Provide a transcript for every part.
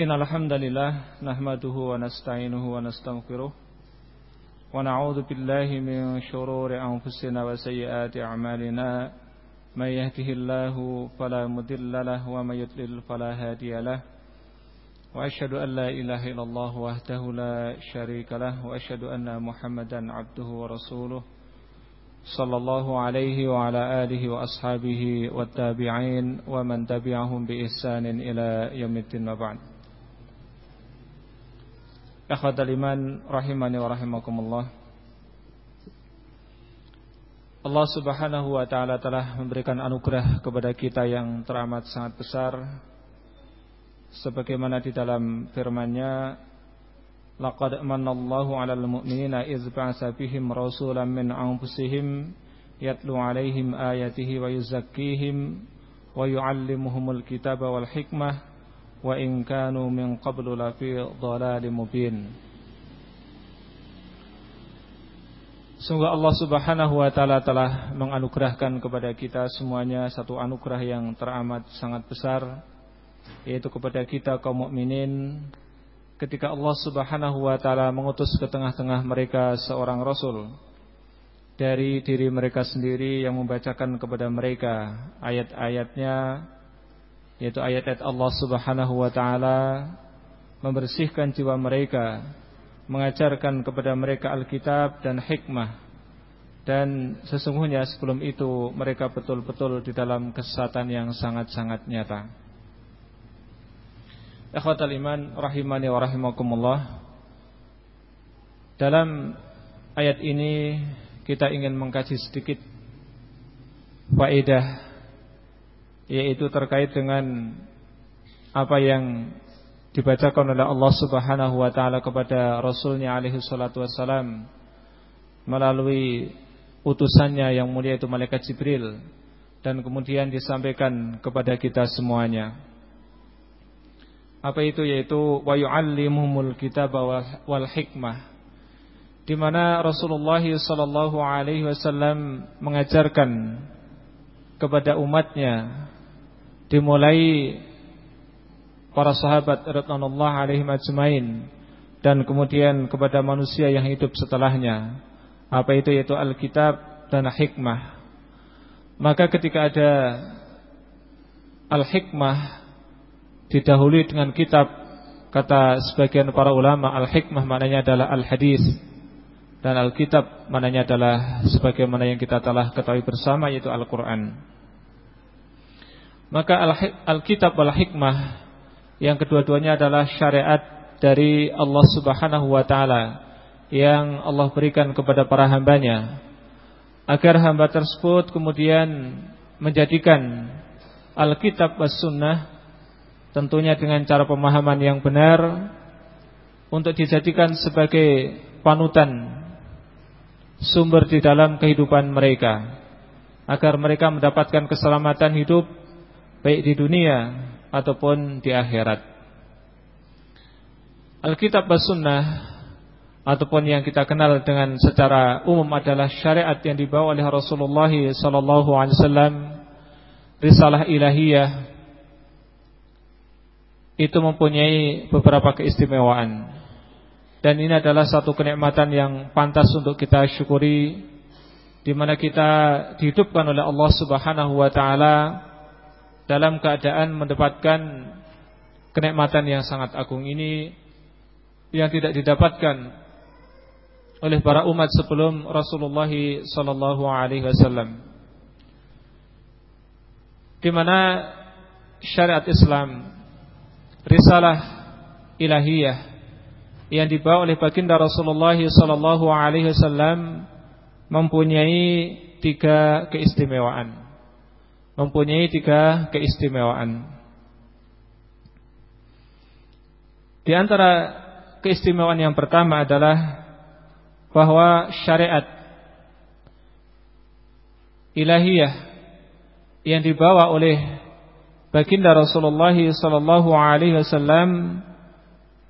إن الحمد لله نحمده ونستعينه ونستغفره ونعوذ بالله من شرور أنفسنا وسيئات أعمالنا. من يهده الله فلا مضل له ومن يضلل فلا هادي له. وأشهد أن لا إله إلا الله وحده لا شريك له. وأشهد أن محمدا عبده ورسوله صلى الله عليه وعلى آله وأصحابه والتابعين ومن تبعهم بإحسان إلى يوم الدين وبعد. Akhwatal iman rahimani wa rahimakumullah. Allah subhanahu wa ta'ala telah memberikan anugerah kepada kita yang teramat sangat besar. Sebagaimana di dalam firmannya Laqad manallahu alal mu'minina iz ba'asa bihim rasulan min anfusihim Yatlu alaihim ayatihi wa yuzakkihim Wa yuallimuhumul kitaba wal hikmah wa in kanu min qablu lafi dhalalim mubin. Sungguh Allah Subhanahu wa taala telah menganugerahkan kepada kita semuanya satu anugerah yang teramat sangat besar yaitu kepada kita kaum mukminin ketika Allah Subhanahu wa taala mengutus ke tengah-tengah mereka seorang rasul dari diri mereka sendiri yang membacakan kepada mereka ayat-ayatnya yaitu ayat-ayat Allah Subhanahu wa taala membersihkan jiwa mereka, mengajarkan kepada mereka Alkitab dan hikmah. Dan sesungguhnya sebelum itu mereka betul-betul di dalam kesesatan yang sangat-sangat nyata. Ikhwatal iman rahimani wa rahimakumullah. Dalam ayat ini kita ingin mengkaji sedikit faedah yaitu terkait dengan apa yang dibacakan oleh Allah Subhanahu wa taala kepada Rasulnya alaihi salatu wassalam melalui utusannya yang mulia itu malaikat Jibril dan kemudian disampaikan kepada kita semuanya. Apa itu yaitu wa yu'allimuhumul kitaba wal hikmah di mana Rasulullah sallallahu alaihi wasallam mengajarkan kepada umatnya dimulai para sahabat radhiyallahu alaihim ajmain dan kemudian kepada manusia yang hidup setelahnya. Apa itu yaitu Alkitab dan hikmah. Maka ketika ada al-hikmah didahului dengan kitab kata sebagian para ulama al-hikmah maknanya adalah al-hadis dan al-kitab maknanya adalah sebagaimana yang kita telah ketahui bersama yaitu Al-Qur'an. Maka Alkitab wal hikmah yang kedua-duanya adalah syariat dari Allah Subhanahu wa taala yang Allah berikan kepada para hambanya. Agar hamba tersebut kemudian menjadikan Alkitab was sunnah tentunya dengan cara pemahaman yang benar untuk dijadikan sebagai panutan sumber di dalam kehidupan mereka. Agar mereka mendapatkan keselamatan hidup baik di dunia ataupun di akhirat. Alkitab dan Sunnah ataupun yang kita kenal dengan secara umum adalah syariat yang dibawa oleh Rasulullah wasallam, risalah ilahiyah itu mempunyai beberapa keistimewaan. Dan ini adalah satu kenikmatan yang pantas untuk kita syukuri di mana kita dihidupkan oleh Allah Subhanahu wa taala dalam keadaan mendapatkan kenikmatan yang sangat agung ini yang tidak didapatkan oleh para umat sebelum Rasulullah sallallahu alaihi wasallam. Di mana syariat Islam risalah ilahiyah yang dibawa oleh baginda Rasulullah sallallahu alaihi wasallam mempunyai tiga keistimewaan mempunyai tiga keistimewaan. Di antara keistimewaan yang pertama adalah bahwa syariat ilahiyah yang dibawa oleh baginda Rasulullah sallallahu alaihi wasallam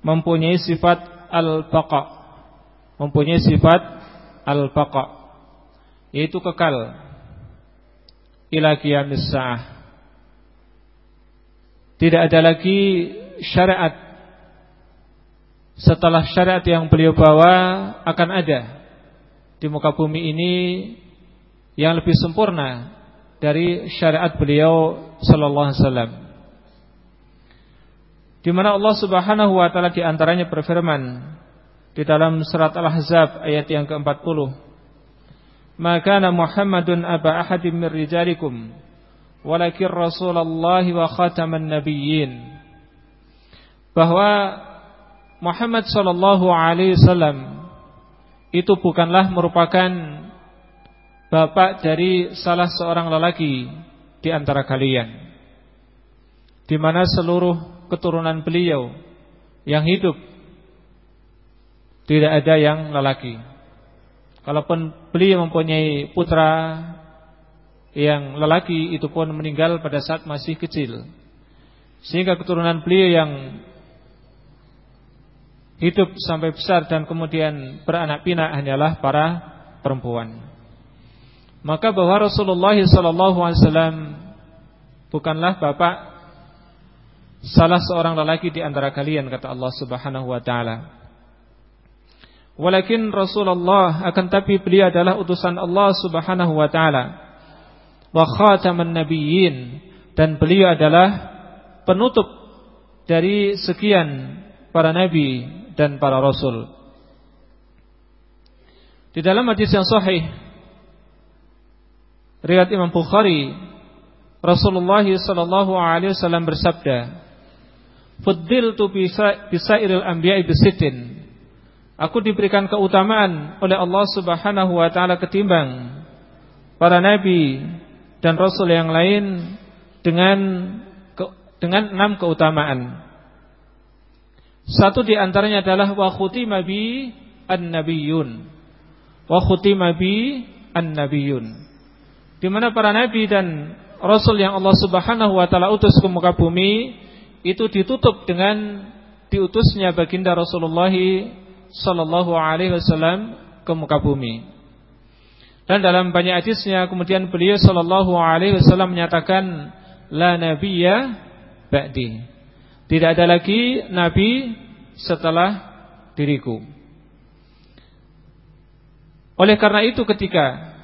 mempunyai sifat al-baqa. Mempunyai sifat al-baqa yaitu kekal ila qiyamis sa'ah. Tidak ada lagi syariat setelah syariat yang beliau bawa akan ada di muka bumi ini yang lebih sempurna dari syariat beliau sallallahu alaihi wasallam. Di mana Allah Subhanahu wa taala di antaranya berfirman di dalam surat Al-Ahzab ayat yang ke-40. Maka Muhammadun aba ahadin min rijalikum walakin Rasulullah wa khataman nabiyyin. Bahwa Muhammad sallallahu alaihi wasallam itu bukanlah merupakan bapak dari salah seorang lelaki di antara kalian di mana seluruh keturunan beliau yang hidup tidak ada yang lelaki. Kalaupun beliau mempunyai putra yang lelaki itu pun meninggal pada saat masih kecil. Sehingga keturunan beliau yang hidup sampai besar dan kemudian beranak pinak hanyalah para perempuan. Maka bahwa Rasulullah SAW bukanlah bapak salah seorang lelaki di antara kalian kata Allah Subhanahu wa taala. Walakin Rasulullah akan tapi beliau adalah utusan Allah Subhanahu wa taala. Wa khataman nabiyyin dan beliau adalah penutup dari sekian para nabi dan para rasul. Di dalam hadis yang sahih riwayat Imam Bukhari Rasulullah sallallahu alaihi wasallam bersabda, "Fuddiltu bisairil anbiya'i bisitin." Aku diberikan keutamaan oleh Allah Subhanahu wa taala ketimbang para nabi dan rasul yang lain dengan dengan enam keutamaan. Satu di antaranya adalah wa khutima bi an-nabiyyun. Wa khutima bi an-nabiyyun. Di mana para nabi dan rasul yang Allah Subhanahu wa taala utus ke muka bumi itu ditutup dengan diutusnya baginda Rasulullah sallallahu alaihi wasallam ke muka bumi. Dan dalam banyak hadisnya kemudian beliau sallallahu alaihi wasallam menyatakan la nabiyya ba'di. Tidak ada lagi nabi setelah diriku. Oleh karena itu ketika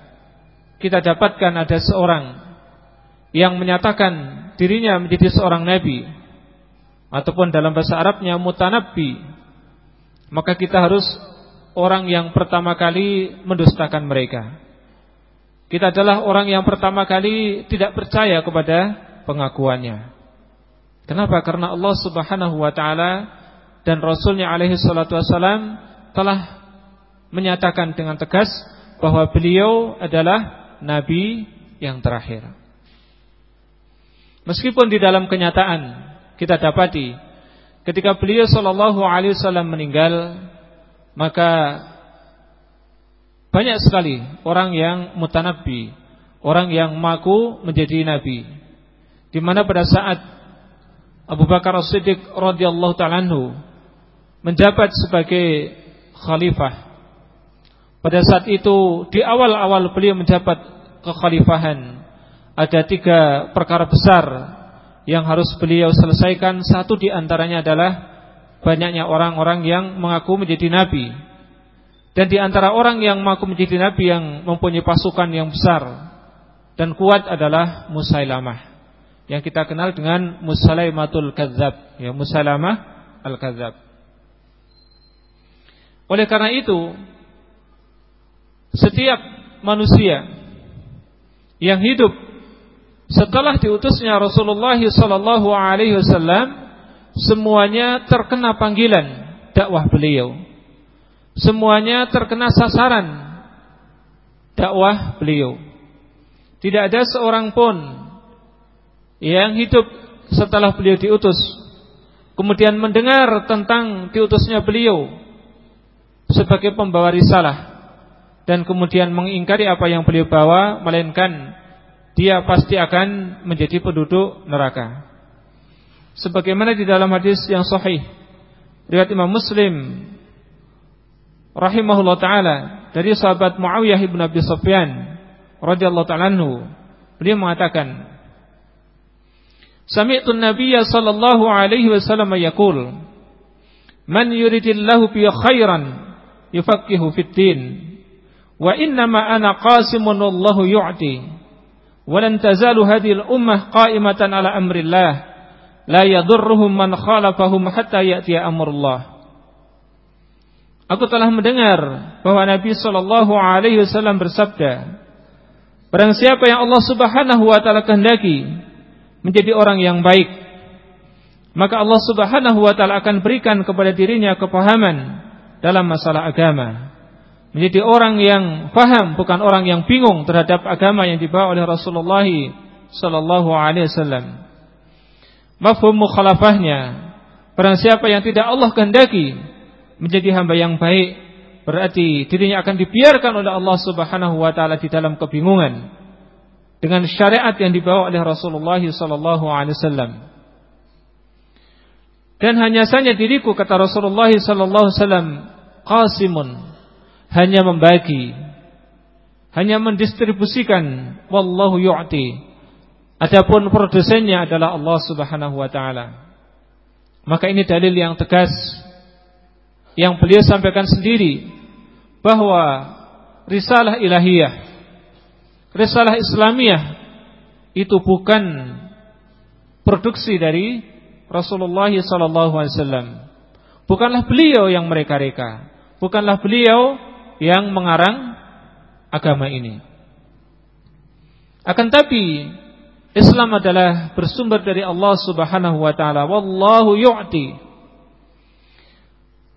kita dapatkan ada seorang yang menyatakan dirinya menjadi seorang nabi ataupun dalam bahasa Arabnya mutanabbi, maka kita harus orang yang pertama kali mendustakan mereka. Kita adalah orang yang pertama kali tidak percaya kepada pengakuannya. Kenapa? Karena Allah Subhanahu wa taala dan Rasulnya alaihi salatu wasalam telah menyatakan dengan tegas bahwa beliau adalah nabi yang terakhir. Meskipun di dalam kenyataan kita dapati ketika beliau sallallahu alaihi wasallam meninggal maka banyak sekali orang yang mutanabbi, orang yang mengaku menjadi nabi. Di mana pada saat Abu Bakar As-Siddiq radhiyallahu taala menjabat sebagai khalifah. Pada saat itu di awal-awal beliau menjabat kekhalifahan ada tiga perkara besar yang harus beliau selesaikan. Satu di antaranya adalah banyaknya orang-orang yang mengaku menjadi nabi. Dan di antara orang yang mengaku menjadi nabi yang mempunyai pasukan yang besar dan kuat adalah Musailamah yang kita kenal dengan Musalaimatul Kadzab, ya Musalamah Al-Kadzab. Oleh karena itu, setiap manusia yang hidup setelah diutusnya Rasulullah sallallahu alaihi wasallam semuanya terkena panggilan dakwah beliau. Semuanya terkena sasaran dakwah beliau. Tidak ada seorang pun yang hidup setelah beliau diutus kemudian mendengar tentang diutusnya beliau sebagai pembawa risalah dan kemudian mengingkari apa yang beliau bawa melainkan dia pasti akan menjadi penduduk neraka. Sebagaimana di dalam hadis yang sahih riwayat Imam Muslim rahimahullah taala dari sahabat Muawiyah bin Abi Sufyan radhiyallahu taala beliau mengatakan Sami'tu Nabiy sallallahu alaihi wasallam yaqul man yuridillahu bi khairan yufaqihu fid din wa innama ana qasimun wallahu yu'ti walan tazalu hadhihi al-ummah qa'imatan ala amrillah la yadurruhum man khalafahum hatta ya'ti amrullah Aku telah mendengar bahwa Nabi sallallahu alaihi wasallam bersabda Barang siapa yang Allah Subhanahu wa taala kehendaki menjadi orang yang baik maka Allah Subhanahu wa taala akan berikan kepada dirinya kepahaman dalam masalah agama. Menjadi orang yang faham bukan orang yang bingung terhadap agama yang dibawa oleh Rasulullah sallallahu alaihi wasallam. Mafhum mukhalafahnya barang siapa yang tidak Allah kehendaki menjadi hamba yang baik berarti dirinya akan dibiarkan oleh Allah Subhanahu wa taala di dalam kebingungan dengan syariat yang dibawa oleh Rasulullah sallallahu alaihi wasallam. Dan hanya saja diriku kata Rasulullah sallallahu alaihi wasallam qasimun hanya membagi hanya mendistribusikan wallahu yu'ti. Adapun produsennya adalah Allah Subhanahu wa taala. Maka ini dalil yang tegas yang beliau sampaikan sendiri bahwa risalah ilahiyah risalah islamiyah itu bukan produksi dari Rasulullah sallallahu alaihi wasallam. Bukanlah beliau yang mereka-reka, bukanlah beliau yang mengarang agama ini. Akan tapi Islam adalah bersumber dari Allah Subhanahu wa taala. Wallahu yu'ti.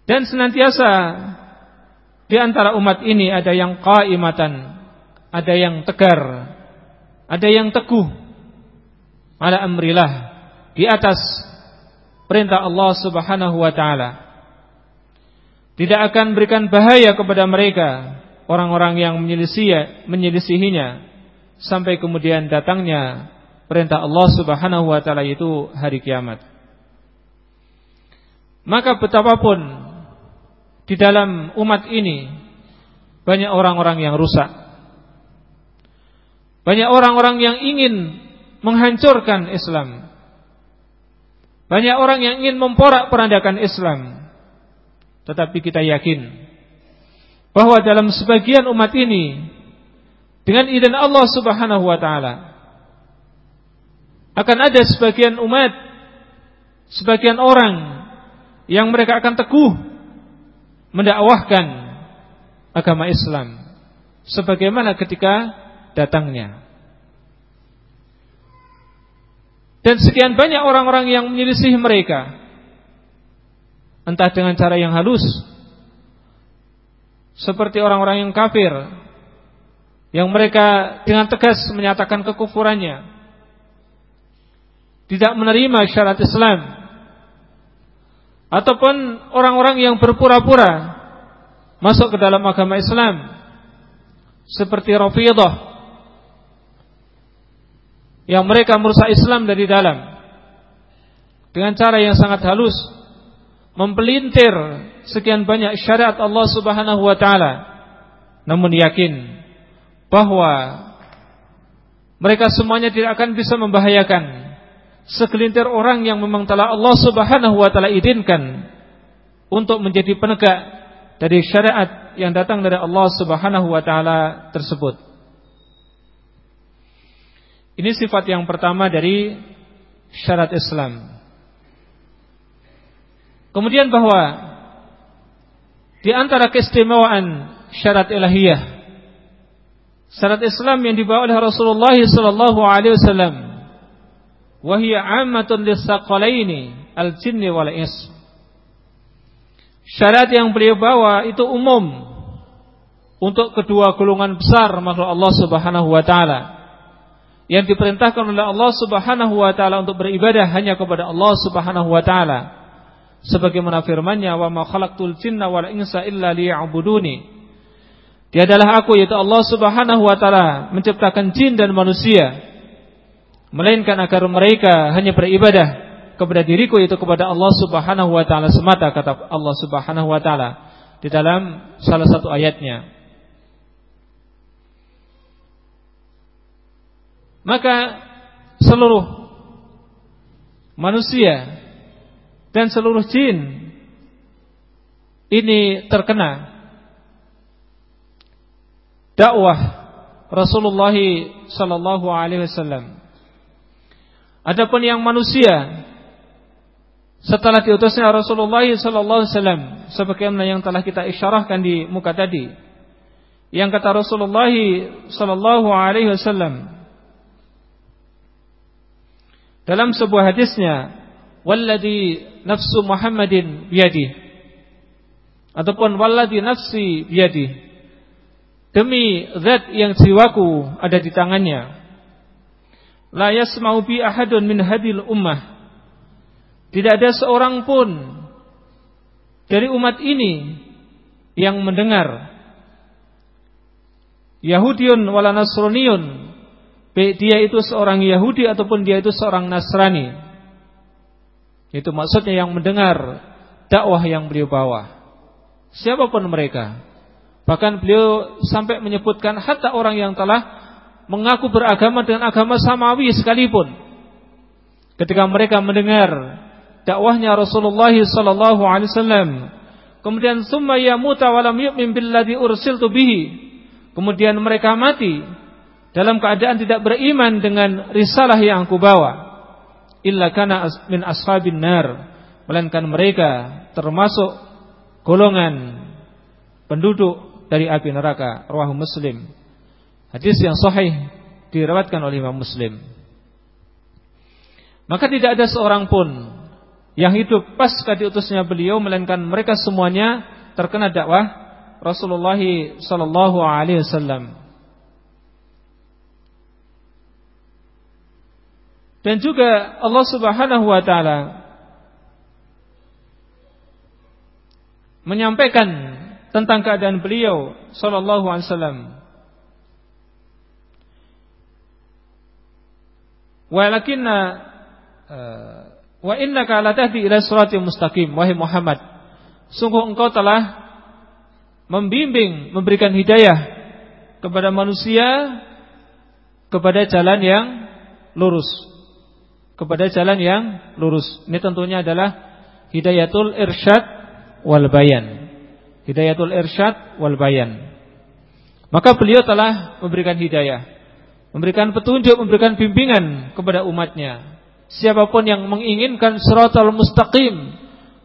Dan senantiasa di antara umat ini ada yang qaimatan, ada yang tegar, ada yang teguh ala amrillah di atas perintah Allah Subhanahu wa taala. Tidak akan berikan bahaya kepada mereka orang-orang yang menyelisih menyelisihinya sampai kemudian datangnya perintah Allah Subhanahu wa taala itu hari kiamat. Maka betapapun di dalam umat ini banyak orang-orang yang rusak. Banyak orang-orang yang ingin menghancurkan Islam. Banyak orang yang ingin memporak-porandakan Islam. Tetapi kita yakin bahwa dalam sebagian umat ini dengan izin Allah Subhanahu wa taala akan ada sebagian umat sebagian orang yang mereka akan teguh mendakwahkan agama Islam sebagaimana ketika datangnya Dan sekian banyak orang-orang yang menyelisih mereka. Entah dengan cara yang halus. Seperti orang-orang yang kafir. Yang mereka dengan tegas menyatakan kekufurannya. Tidak menerima syarat Islam. Ataupun orang-orang yang berpura-pura masuk ke dalam agama Islam. Seperti Rafidah yang mereka merusak Islam dari dalam dengan cara yang sangat halus mempelintir sekian banyak syariat Allah Subhanahu wa taala namun yakin bahwa mereka semuanya tidak akan bisa membahayakan segelintir orang yang memang telah Allah Subhanahu wa taala izinkan untuk menjadi penegak dari syariat yang datang dari Allah Subhanahu wa taala tersebut. Ini sifat yang pertama dari syarat Islam. Kemudian bahwa di antara keistimewaan syarat ilahiyah syarat Islam yang dibawa oleh Rasulullah sallallahu alaihi wasallam wahia ammatun lisaqalaini al-jinni wal ins. Syarat yang beliau bawa itu umum untuk kedua golongan besar makhluk Allah Subhanahu wa taala yang diperintahkan oleh Allah Subhanahu wa taala untuk beribadah hanya kepada Allah Subhanahu wa taala. Sebagaimana firman-Nya, "Wa ma khalaqtul jinna wal insa illa liya'buduni." Dia adalah aku yaitu Allah Subhanahu wa taala menciptakan jin dan manusia melainkan agar mereka hanya beribadah kepada diriku yaitu kepada Allah Subhanahu wa taala semata kata Allah Subhanahu wa taala di dalam salah satu ayatnya. Maka seluruh manusia dan seluruh jin ini terkena dakwah Rasulullah sallallahu alaihi wasallam. Adapun yang manusia setelah diutusnya Rasulullah sallallahu alaihi wasallam sebagaimana yang telah kita isyarahkan di muka tadi yang kata Rasulullah sallallahu alaihi wasallam dalam sebuah hadisnya walladhi nafsu Muhammadin biyadi ataupun walladhi nafsi biyadi demi zat yang jiwaku ada di tangannya. La yasma'u bi ahadun min hadil ummah. Tidak ada seorang pun dari umat ini yang mendengar. Yahudiun wala Nasraniun dia itu seorang Yahudi ataupun dia itu seorang Nasrani. Itu maksudnya yang mendengar dakwah yang beliau bawa. Siapa pun mereka. Bahkan beliau sampai menyebutkan hatta orang yang telah mengaku beragama dengan agama samawi sekalipun. Ketika mereka mendengar dakwahnya Rasulullah sallallahu alaihi wasallam. Kemudian summa yamuta wa lam yu'min billadzi ursiltu bihi. Kemudian mereka mati dalam keadaan tidak beriman dengan risalah yang aku bawa. Illa kana min ashabin nar. Melainkan mereka termasuk golongan penduduk dari api neraka. Rawahu Muslim. Hadis yang sahih diriwayatkan oleh Imam Muslim. Maka tidak ada seorang pun yang hidup pasca diutusnya beliau melainkan mereka semuanya terkena dakwah Rasulullah sallallahu alaihi wasallam. Dan juga Allah Subhanahu wa taala menyampaikan tentang keadaan beliau sallallahu alaihi wasallam. Walakinna uh, Wa innaka latahdi ila siratal mustaqim wahai Muhammad. Sungguh engkau telah membimbing, memberikan hidayah kepada manusia kepada jalan yang lurus. Kepada jalan yang lurus. Ini tentunya adalah hidayatul irsyad wal bayan. Hidayatul irsyad wal bayan. Maka beliau telah memberikan hidayah, memberikan petunjuk, memberikan bimbingan kepada umatnya Siapa pun yang menginginkan siratal mustaqim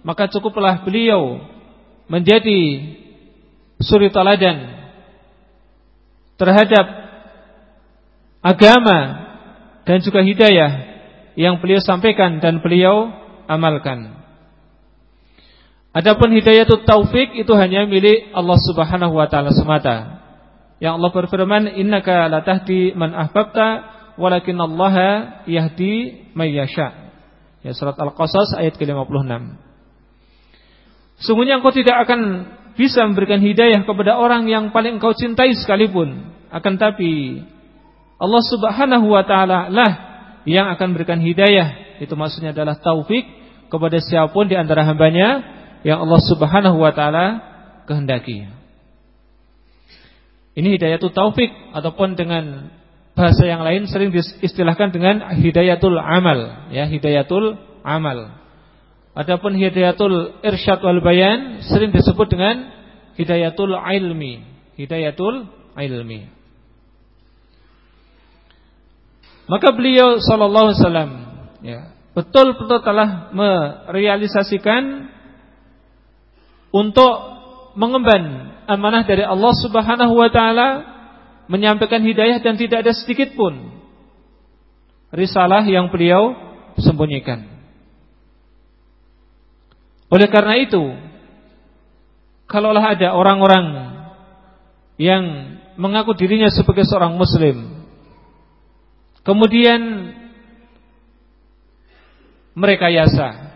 Maka cukuplah beliau Menjadi Suri teladan Terhadap Agama Dan juga hidayah Yang beliau sampaikan dan beliau Amalkan Adapun hidayah itu taufik Itu hanya milik Allah subhanahu wa ta'ala semata Yang Allah berfirman Innaka latahdi man ahbabta walakin Allah yahdi may yasha. Ya surat Al-Qasas ayat ke-56. Sungguhnya engkau tidak akan bisa memberikan hidayah kepada orang yang paling engkau cintai sekalipun. Akan tapi Allah Subhanahu wa taala lah yang akan berikan hidayah. Itu maksudnya adalah taufik kepada siapa pun di antara hambanya yang Allah Subhanahu wa taala kehendaki. Ini hidayah itu taufik ataupun dengan bahasa yang lain sering diistilahkan dengan hidayatul amal, ya, hidayatul amal. Adapun hidayatul irsyad wal bayan sering disebut dengan hidayatul ilmi, hidayatul ilmi. Maka beliau sallallahu alaihi wasallam ya, betul-betul telah merealisasikan untuk mengemban amanah dari Allah Subhanahu wa taala menyampaikan hidayah dan tidak ada sedikit pun risalah yang beliau sembunyikan. Oleh karena itu, kalaulah ada orang-orang yang mengaku dirinya sebagai seorang muslim, kemudian mereka yasa,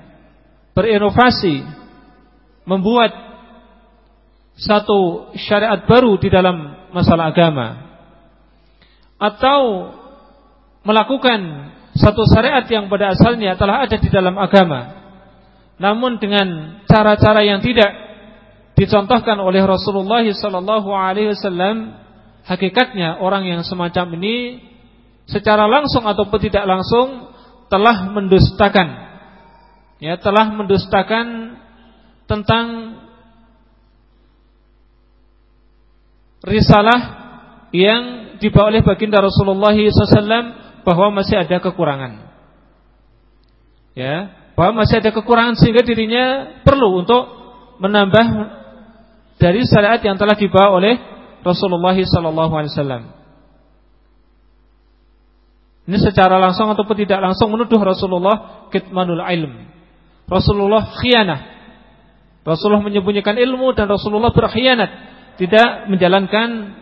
berinovasi, membuat satu syariat baru di dalam masalah agama. Atau melakukan satu syariat yang pada asalnya telah ada di dalam agama. Namun dengan cara-cara yang tidak dicontohkan oleh Rasulullah sallallahu alaihi wasallam hakikatnya orang yang semacam ini secara langsung ataupun tidak langsung telah mendustakan ya telah mendustakan tentang risalah yang dibawa oleh baginda Rasulullah SAW bahwa masih ada kekurangan. Ya, bahwa masih ada kekurangan sehingga dirinya perlu untuk menambah dari syariat yang telah dibawa oleh Rasulullah SAW. Ini secara langsung ataupun tidak langsung menuduh Rasulullah kitmanul ilm. Rasulullah khianah. Rasulullah menyembunyikan ilmu dan Rasulullah berkhianat, tidak menjalankan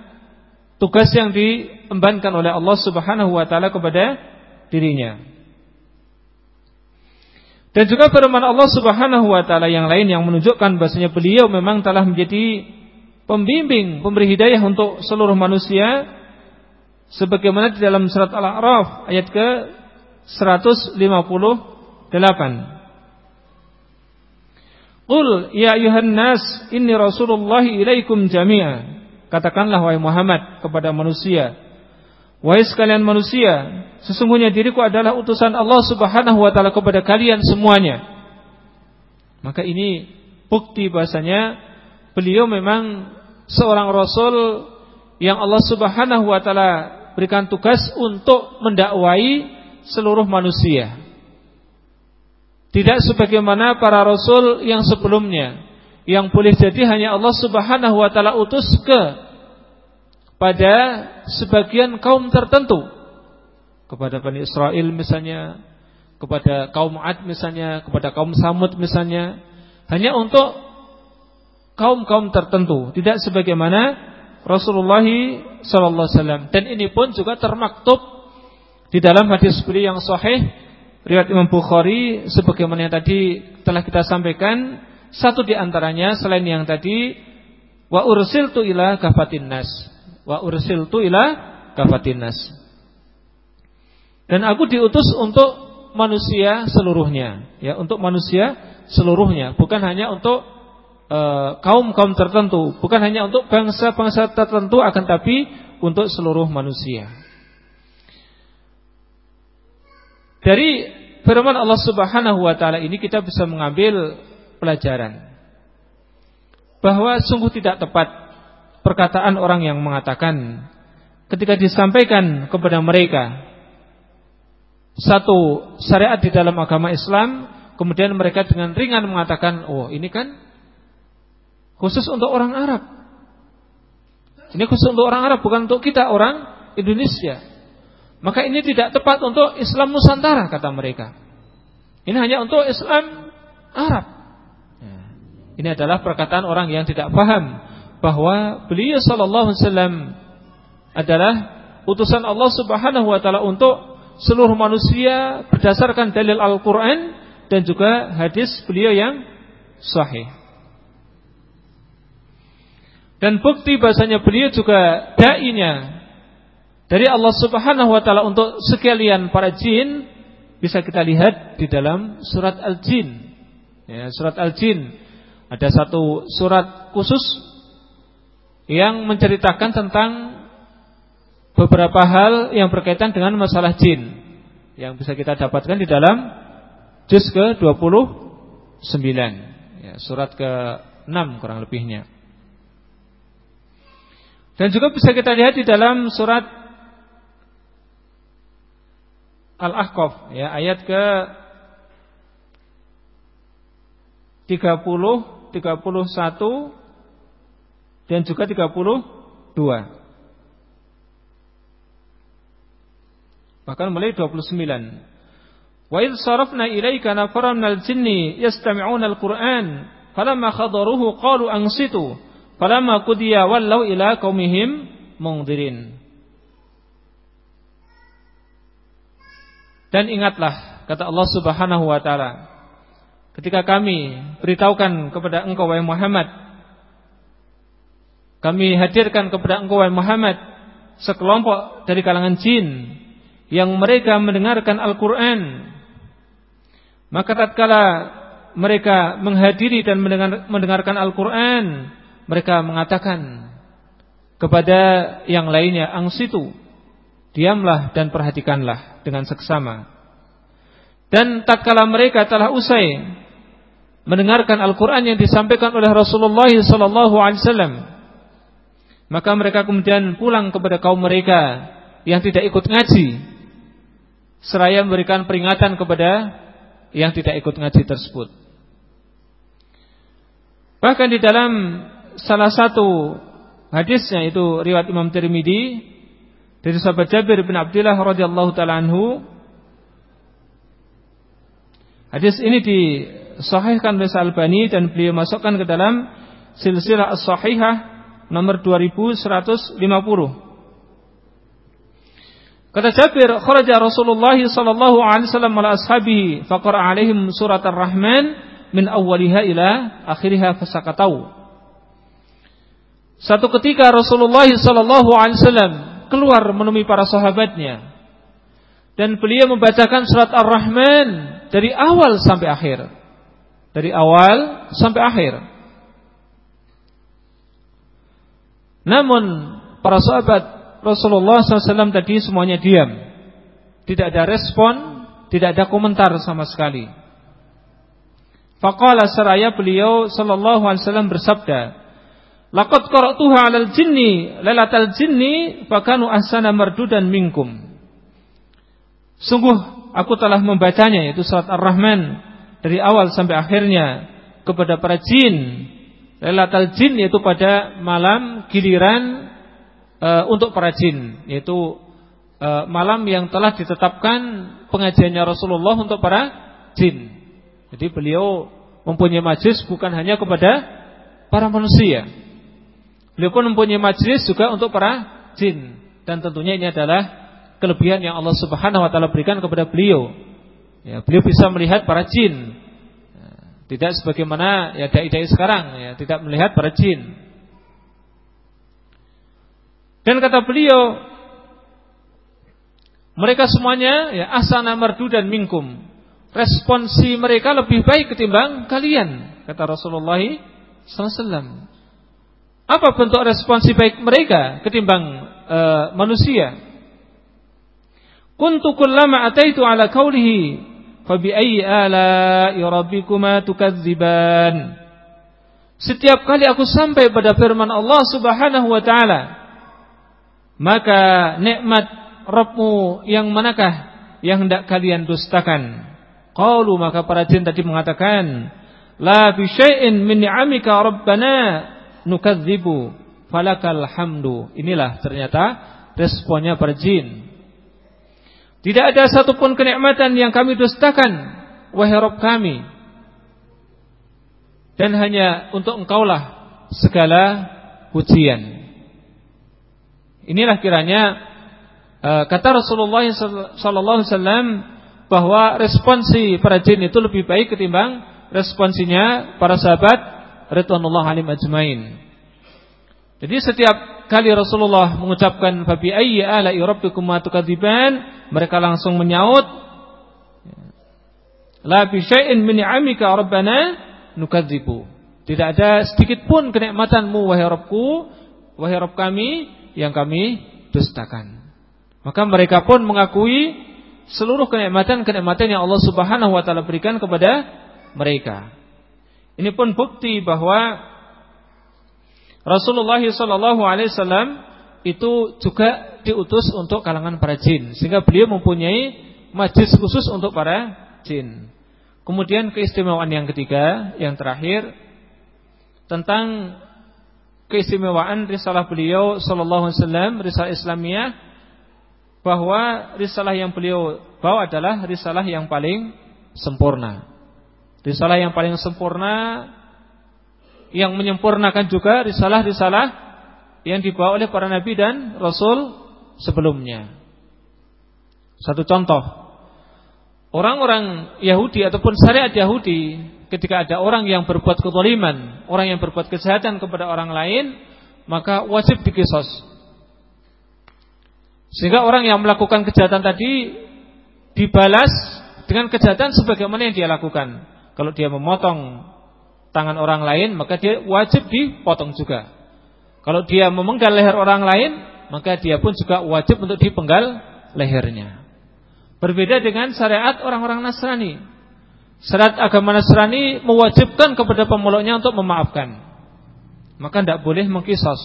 tugas yang diembankan oleh Allah Subhanahu wa taala kepada dirinya. Dan juga firman Allah Subhanahu wa taala yang lain yang menunjukkan bahasanya beliau memang telah menjadi pembimbing, pemberi hidayah untuk seluruh manusia sebagaimana di dalam surat Al-A'raf ayat ke 158. Qul ya ayuhan nas inni Rasulullah ilaikum jami'a. Katakanlah wahai Muhammad kepada manusia, wahai sekalian manusia, sesungguhnya diriku adalah utusan Allah Subhanahu wa taala kepada kalian semuanya. Maka ini bukti bahasanya beliau memang seorang rasul yang Allah Subhanahu wa taala berikan tugas untuk mendakwai seluruh manusia. Tidak sebagaimana para rasul yang sebelumnya yang boleh jadi hanya Allah Subhanahu wa taala utus ke pada sebagian kaum tertentu. Kepada Bani Israel misalnya, kepada kaum Ad misalnya, kepada kaum Samud misalnya, hanya untuk kaum-kaum tertentu, tidak sebagaimana Rasulullah sallallahu alaihi wasallam. Dan ini pun juga termaktub di dalam hadis beliau yang sahih riwayat Imam Bukhari sebagaimana yang tadi telah kita sampaikan. Satu di antaranya selain yang tadi wa ursiltu ila kafatin nas. Wa ursiltu ila kafatin nas. Dan aku diutus untuk manusia seluruhnya. Ya untuk manusia seluruhnya. Bukan hanya untuk kaum-kaum tertentu, bukan hanya untuk bangsa-bangsa tertentu akan tapi untuk seluruh manusia. Dari firman Allah Subhanahu wa taala ini kita bisa mengambil pelajaran bahwa sungguh tidak tepat perkataan orang yang mengatakan ketika disampaikan kepada mereka satu syariat di dalam agama Islam kemudian mereka dengan ringan mengatakan oh ini kan Khusus untuk orang Arab. Ini khusus untuk orang Arab, bukan untuk kita orang Indonesia. Maka ini tidak tepat untuk Islam Nusantara kata mereka. Ini hanya untuk Islam Arab. Ya. Ini adalah perkataan orang yang tidak paham bahwa beliau sallallahu alaihi wasallam adalah utusan Allah Subhanahu wa taala untuk seluruh manusia berdasarkan dalil Al-Qur'an dan juga hadis beliau yang sahih. Dan bukti bahasanya beliau juga da'inya dari Allah Subhanahu wa taala untuk sekalian para jin bisa kita lihat di dalam surat Al-Jin. Ya, surat Al-Jin ada satu surat khusus yang menceritakan tentang beberapa hal yang berkaitan dengan masalah jin yang bisa kita dapatkan di dalam juz ke-29 ya, surat ke-6 kurang lebihnya. Dan juga bisa kita lihat di dalam surat Al-Ahqaf ya ayat ke 30, 31 dan juga 32. Bahkan mulai 29. Wa idh sarafna ilaika nafaran minal jinni yastami'una al-Qur'an falamma khadaruhu qalu ansitu Falamma qudiya wallau ila qaumihim mungdirin. Dan ingatlah kata Allah Subhanahu wa taala ketika kami beritahukan kepada engkau wahai Muhammad kami hadirkan kepada engkau wahai Muhammad sekelompok dari kalangan jin yang mereka mendengarkan Al-Qur'an maka tatkala mereka menghadiri dan mendengarkan Al-Qur'an mereka mengatakan kepada yang lainnya angsitu diamlah dan perhatikanlah dengan seksama dan tatkala mereka telah usai mendengarkan Al-Qur'an yang disampaikan oleh Rasulullah sallallahu alaihi wasallam Maka mereka kemudian pulang kepada kaum mereka yang tidak ikut ngaji. Seraya memberikan peringatan kepada yang tidak ikut ngaji tersebut. Bahkan di dalam salah satu hadisnya itu riwayat Imam Tirmidzi dari sahabat Jabir bin Abdullah radhiyallahu taala anhu. Hadis ini disahihkan oleh Al-Albani dan beliau masukkan ke dalam silsilah as-sahihah nomor 2150. Kata Jabir, kharaja Rasulullah sallallahu alaihi wasallam ala ashabihi faqara alaihim surat Ar-Rahman min awwaliha ila akhiriha fasakatau. Satu ketika Rasulullah wasallam keluar menemui para sahabatnya dan beliau membacakan surat Ar-Rahman dari awal sampai akhir. Dari awal sampai akhir. Namun para sahabat Rasulullah SAW tadi semuanya diam. Tidak ada respon, tidak ada komentar sama sekali. Faqala seraya beliau sallallahu alaihi wasallam bersabda, "Laqad qara'tuha 'alal jinni lailatal jinni fakanu ahsana mardudan minkum." Sungguh aku telah membacanya yaitu surat Ar-Rahman dari awal sampai akhirnya kepada para jin. Lailatul jin yaitu pada malam giliran uh, untuk para jin yaitu uh, malam yang telah ditetapkan pengajiannya Rasulullah untuk para jin. Jadi beliau mempunyai majlis bukan hanya kepada para manusia. Beliau pun mempunyai majlis juga untuk para jin. Dan tentunya ini adalah kelebihan yang Allah Subhanahu wa taala berikan kepada beliau. Ya, beliau bisa melihat para jin. Ya, tidak sebagaimana ya dai-dai sekarang ya, tidak melihat para jin. Dan kata beliau mereka semuanya ya asana mardu dan mingkum responsi mereka lebih baik ketimbang kalian kata Rasulullah SAW. Apa bentuk responsi baik mereka ketimbang uh, manusia? Kuntu kullama ataitu ala qawlihi fa bi ayyi ala'i rabbikuma tukadziban. Setiap kali aku sampai pada firman Allah Subhanahu wa taala, maka nikmat Rabbmu yang manakah yang hendak kalian dustakan? Qalu maka para jin tadi mengatakan, La bi syai'in min ni'amika rabbana nukadzibu falakal hamdu. Inilah ternyata responnya para jin. Tidak ada satupun kenikmatan yang kami dustakan wahai Rabb kami. Dan hanya untuk engkaulah segala pujian. Inilah kiranya uh, kata Rasulullah sallallahu alaihi bahwa responsi para jin itu lebih baik ketimbang responsinya para sahabat Ridwanullah alim ajmain. Jadi setiap kali Rasulullah mengucapkan fabi ayyi ala rabbikum tukadziban, mereka langsung menyaut la bi syai'in min ni'amika rabbana nukadzibu. Tidak ada sedikit pun kenikmatanmu wahai Rabbku, wahai Rabb kami yang kami dustakan. Maka mereka pun mengakui seluruh kenikmatan-kenikmatan yang Allah Subhanahu wa taala berikan kepada mereka. Ini pun bukti bahwa Rasulullah wasallam itu juga diutus untuk kalangan para jin sehingga beliau mempunyai majlis khusus untuk para jin. Kemudian keistimewaan yang ketiga, yang terakhir tentang keistimewaan risalah beliau sallallahu alaihi wasallam, risalah Islamiyah bahwa risalah yang beliau bawa adalah risalah yang paling sempurna. Risalah yang paling sempurna yang menyempurnakan juga risalah-risalah yang dibawa oleh para nabi dan rasul sebelumnya. Satu contoh, orang-orang Yahudi ataupun syariat Yahudi ketika ada orang yang berbuat kezaliman, orang yang berbuat kejahatan kepada orang lain, maka wajib dikisos. Sehingga orang yang melakukan kejahatan tadi dibalas dengan kejahatan sebagaimana yang dia lakukan. Kalau dia memotong tangan orang lain, maka dia wajib dipotong juga. Kalau dia memenggal leher orang lain, maka dia pun juga wajib untuk dipenggal lehernya. Berbeda dengan syariat orang-orang Nasrani. Syariat agama Nasrani mewajibkan kepada pemeluknya untuk memaafkan. Maka tidak boleh mengkisos.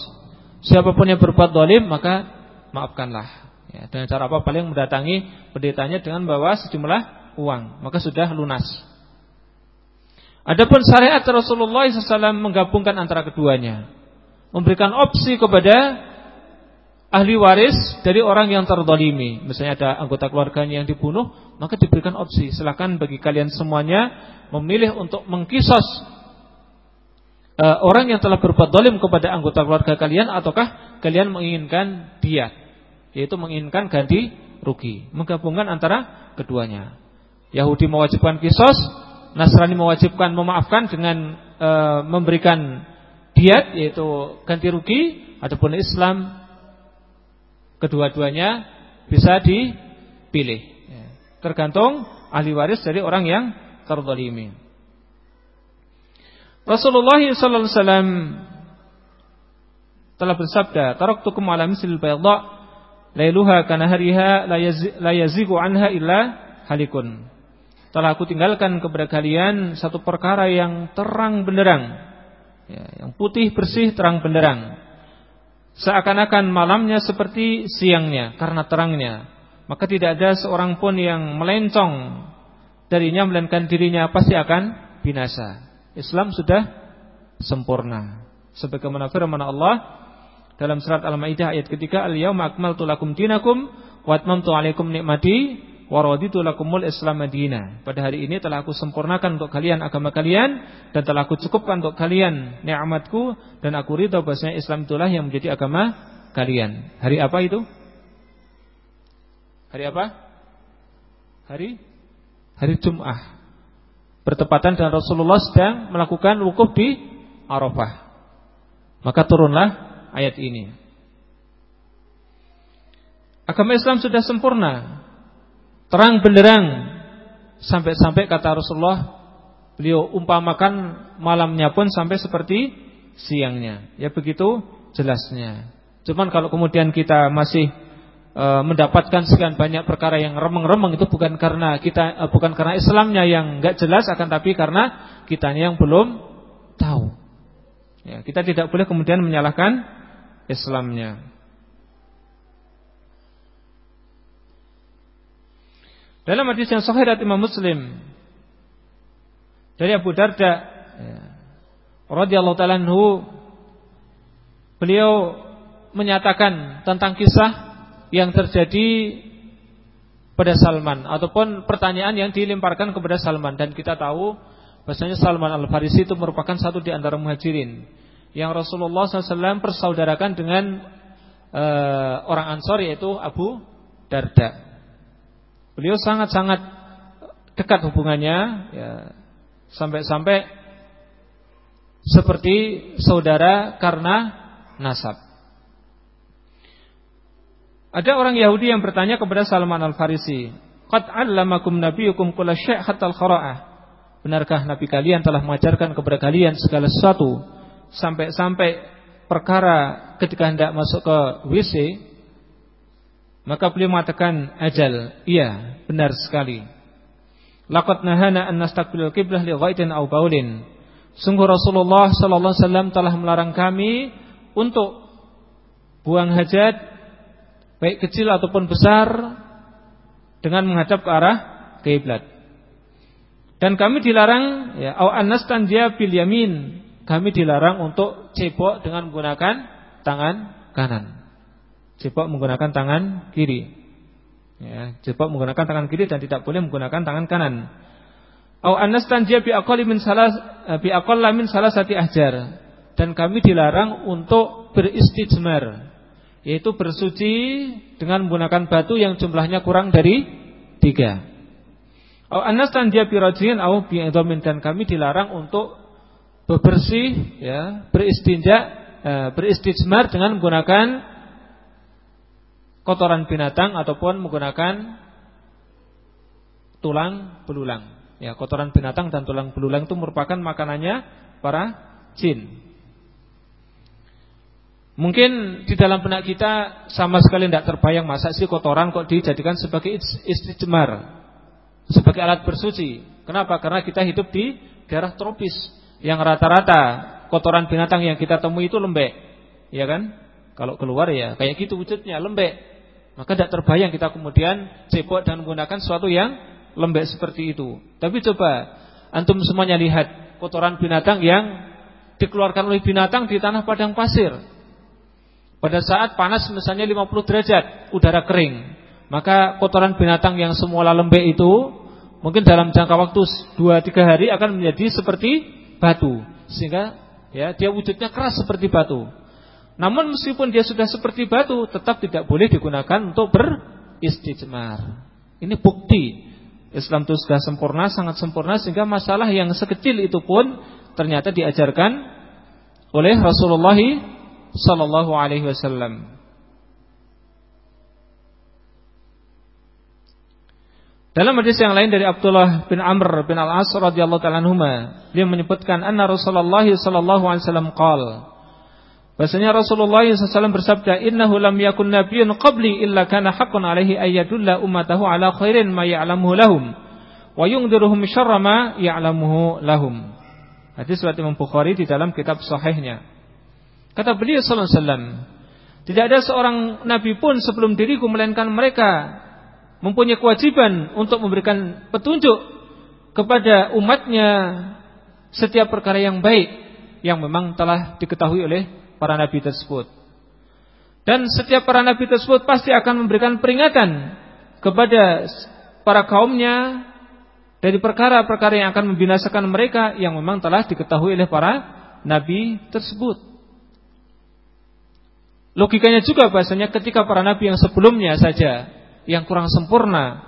Siapa pun yang berbuat dolim maka maafkanlah. Ya, dengan cara apa? Paling mendatangi pendetanya dengan bawa sejumlah uang, maka sudah lunas. Adapun syariat Rasulullah SAW menggabungkan antara keduanya, memberikan opsi kepada ahli waris dari orang yang terdolimi. Misalnya ada anggota keluarganya yang dibunuh, maka diberikan opsi. Silakan bagi kalian semuanya memilih untuk mengkisos uh, orang yang telah berbuat dolim kepada anggota keluarga kalian ataukah kalian menginginkan dia yaitu menginginkan ganti rugi menggabungkan antara keduanya Yahudi mewajibkan kisos Nasrani mewajibkan memaafkan dengan uh, memberikan diat yaitu ganti rugi adapun Islam kedua-duanya bisa dipilih ya. tergantung ahli waris dari orang yang terzalimi Rasulullah sallallahu alaihi wasallam telah bersabda, "Taraktukum ala mislil bayda, lailuha kana hariha la yazigu anha illa halikun." Telah aku tinggalkan kepada kalian satu perkara yang terang benderang, ya, yang putih bersih terang benderang. Seakan-akan malamnya seperti siangnya karena terangnya. Maka tidak ada seorang pun yang melencong darinya melainkan dirinya pasti akan binasa. Islam sudah sempurna. Sebagaimana firman Allah dalam surat Al-Maidah ayat ketiga, "Al-yauma akmaltu lakum dinakum wa atmamtu 'alaikum ni'mati wa raditu lakumul Islam madina." Pada hari ini telah aku sempurnakan untuk kalian agama kalian dan telah aku cukupkan untuk kalian nikmatku dan aku ridha bahwasanya Islam itulah yang menjadi agama kalian. Hari apa itu? Hari apa? Hari hari Jumat bertepatan dengan Rasulullah sedang melakukan wukuf di Arafah. Maka turunlah ayat ini. Agama Islam sudah sempurna, terang benderang, sampai-sampai kata Rasulullah, beliau umpamakan malamnya pun sampai seperti siangnya. Ya begitu jelasnya. Cuman kalau kemudian kita masih e, mendapatkan sekian banyak perkara yang remeng-remeng itu bukan karena kita e, bukan karena Islamnya yang enggak jelas akan tapi karena kitanya yang belum tahu. Ya, kita tidak boleh kemudian menyalahkan Islamnya. Dalam hadis yang sahih dari Imam Muslim dari Abu Darda ya, radhiyallahu taala beliau menyatakan tentang kisah yang terjadi pada Salman ataupun pertanyaan yang dilemparkan kepada Salman dan kita tahu bahasanya Salman Al-Farisi itu merupakan satu di antara muhajirin yang Rasulullah SAW persaudarakan dengan uh, orang Ansor yaitu Abu Darda. Beliau sangat-sangat dekat hubungannya ya, sampai-sampai seperti saudara karena nasab. Ada orang Yahudi yang bertanya kepada Salman Al-Farisi, "Qad 'allamakum nabiyukum kulla syai' al-qira'ah?" Benarkah nabi kalian telah mengajarkan kepada kalian segala sesuatu sampai-sampai perkara ketika hendak masuk ke WC? Maka beliau mengatakan, "Ajal." Iya, benar sekali. Laqad nahana an nastaqbilal qiblah li ghaitin aw baulin. Sungguh Rasulullah sallallahu alaihi wasallam telah melarang kami untuk buang hajat baik kecil ataupun besar dengan menghadap ke arah kiblat. Dan kami dilarang ya au anastanja bil yamin. Kami dilarang untuk cebok dengan menggunakan tangan kanan. Cebok menggunakan tangan kiri. Ya, cebok menggunakan tangan kiri dan tidak boleh menggunakan tangan kanan. Au anastanja bi aqalli min salas bi aqalla min ahjar. Dan kami dilarang untuk beristijmar yaitu bersuci dengan menggunakan batu yang jumlahnya kurang dari tiga. Au anasan dia birajin au dan kami dilarang untuk bebersih ya, beristinja, eh, beristijmar dengan menggunakan kotoran binatang ataupun menggunakan tulang belulang. Ya, kotoran binatang dan tulang belulang itu merupakan makanannya para jin. Mungkin di dalam benak kita sama sekali tidak terbayang masa sih kotoran kok dijadikan sebagai istijmar, sebagai alat bersuci. Kenapa? Karena kita hidup di daerah tropis yang rata-rata kotoran binatang yang kita temui itu lembek, ya kan? Kalau keluar ya kayak gitu wujudnya lembek. Maka tidak terbayang kita kemudian cepot dan menggunakan sesuatu yang lembek seperti itu. Tapi coba antum semuanya lihat kotoran binatang yang dikeluarkan oleh binatang di tanah padang pasir. Pada saat panas misalnya 50 derajat, udara kering. Maka kotoran binatang yang semula lembek itu mungkin dalam jangka waktu 2-3 hari akan menjadi seperti batu. Sehingga ya dia wujudnya keras seperti batu. Namun meskipun dia sudah seperti batu, tetap tidak boleh digunakan untuk beristijmar. Ini bukti Islam itu sudah sempurna, sangat sempurna sehingga masalah yang sekecil itu pun ternyata diajarkan oleh Rasulullah sallallahu alaihi wasallam. Dalam hadis yang lain dari Abdullah bin Amr bin Al-As radhiyallahu taala anhuma, dia menyebutkan anna Rasulullah sallallahu alaihi wasallam qala Bahasanya Rasulullah SAW bersabda, Innahu lam yakun nabiyyun qabli illa kana haqqun alaihi ayyadulla ummatahu ala khairin ma ya'lamuhu lahum wa yungdiruhum syarra ma ya'lamuhu lahum. Hadis riwayat Imam Bukhari di dalam kitab sahihnya. Kata beliau sallallahu tidak ada seorang nabi pun sebelum diriku melainkan mereka mempunyai kewajiban untuk memberikan petunjuk kepada umatnya setiap perkara yang baik yang memang telah diketahui oleh para nabi tersebut. Dan setiap para nabi tersebut pasti akan memberikan peringatan kepada para kaumnya dari perkara-perkara yang akan membinasakan mereka yang memang telah diketahui oleh para nabi tersebut. Logikanya juga bahasanya ketika para nabi yang sebelumnya saja yang kurang sempurna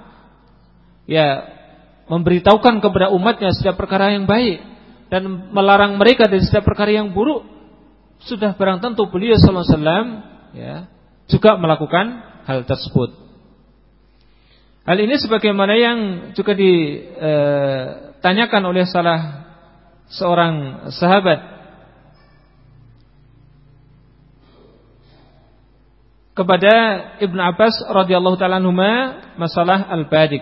ya memberitahukan kepada umatnya setiap perkara yang baik dan melarang mereka dari setiap perkara yang buruk sudah barang tentu beliau sallallahu alaihi wasallam ya juga melakukan hal tersebut. Hal ini sebagaimana yang juga ditanyakan oleh salah seorang sahabat kepada Ibnu Abbas radhiyallahu taala masalah al-badik.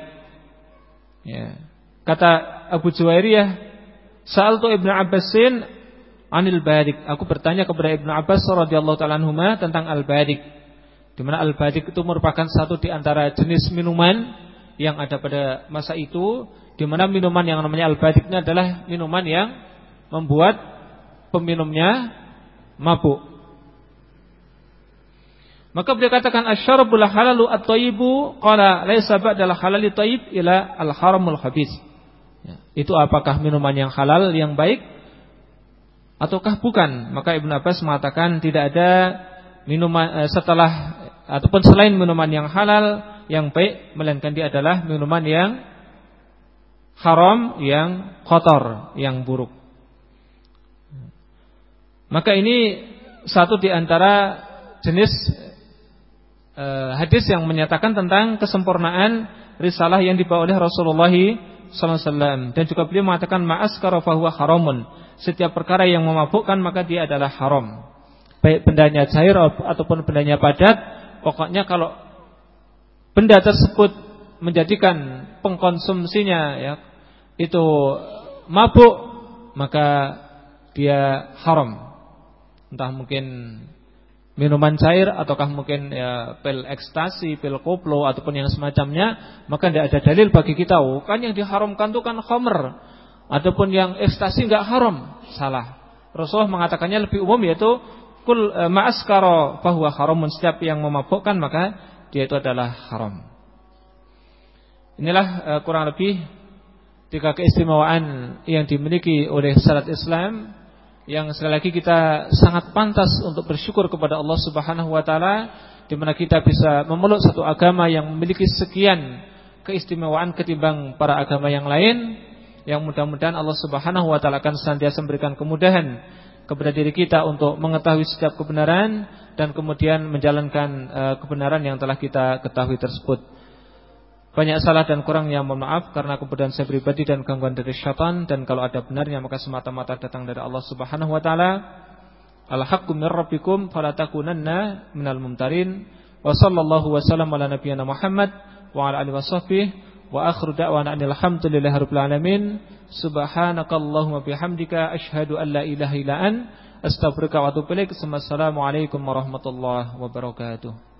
Ya. Kata Abu Juwairiyah, "Sa'altu Ibnu Abbasin anil badik." Aku bertanya kepada Ibnu Abbas radhiyallahu taala tentang al-badik. Di mana al-badik itu merupakan satu di antara jenis minuman yang ada pada masa itu, di mana minuman yang namanya al-badik ini adalah minuman yang membuat peminumnya mabuk. Maka beliau katakan asyarabul halalu at-thayyibu qala laisa ba'dal halali thayyib ila al-haramul habis. Ya, itu apakah minuman yang halal yang baik ataukah bukan? Maka Ibnu Abbas mengatakan tidak ada minuman eh, setelah ataupun selain minuman yang halal yang baik melainkan dia adalah minuman yang haram yang kotor, yang buruk. Maka ini satu di antara jenis uh, hadis yang menyatakan tentang kesempurnaan risalah yang dibawa oleh Rasulullah SAW dan juga beliau mengatakan ma'as fahuwa haramun. Setiap perkara yang memabukkan maka dia adalah haram. Baik bendanya cair ataupun bendanya padat, pokoknya kalau benda tersebut menjadikan pengkonsumsinya ya itu mabuk maka dia haram. Entah mungkin minuman cair ataukah mungkin ya, pil ekstasi, pil koplo ataupun yang semacamnya, maka tidak ada dalil bagi kita. Oh, kan yang diharamkan itu kan khamr ataupun yang ekstasi enggak haram. Salah. Rasulullah mengatakannya lebih umum yaitu kul e, ma'askara bahwa haramun setiap yang memabukkan maka dia itu adalah haram. Inilah e, kurang lebih tiga keistimewaan yang dimiliki oleh syariat Islam yang sekali lagi kita sangat pantas untuk bersyukur kepada Allah Subhanahu wa taala di mana kita bisa memeluk satu agama yang memiliki sekian keistimewaan ketimbang para agama yang lain yang mudah-mudahan Allah Subhanahu wa taala akan senantiasa memberikan kemudahan kepada diri kita untuk mengetahui setiap kebenaran dan kemudian menjalankan uh, kebenaran yang telah kita ketahui tersebut. Banyak salah dan kurangnya mohon maaf karena kemudian saya pribadi dan gangguan dari syaitan dan kalau ada benarnya maka semata-mata datang dari Allah Subhanahu wa taala. Al-haqqu min rabbikum fala takunanna minal mumtarin. Wa sallallahu wasallam ala nabiyyina Muhammad wa ala alihi washabbihi Wa akhiru da'wana alhamdulillahirabbil alamin. Subhanakallahumma bihamdika asyhadu an la ilaha illa an astaghfiruka wa atubu ilaik. Assalamualaikum warahmatullahi wabarakatuh.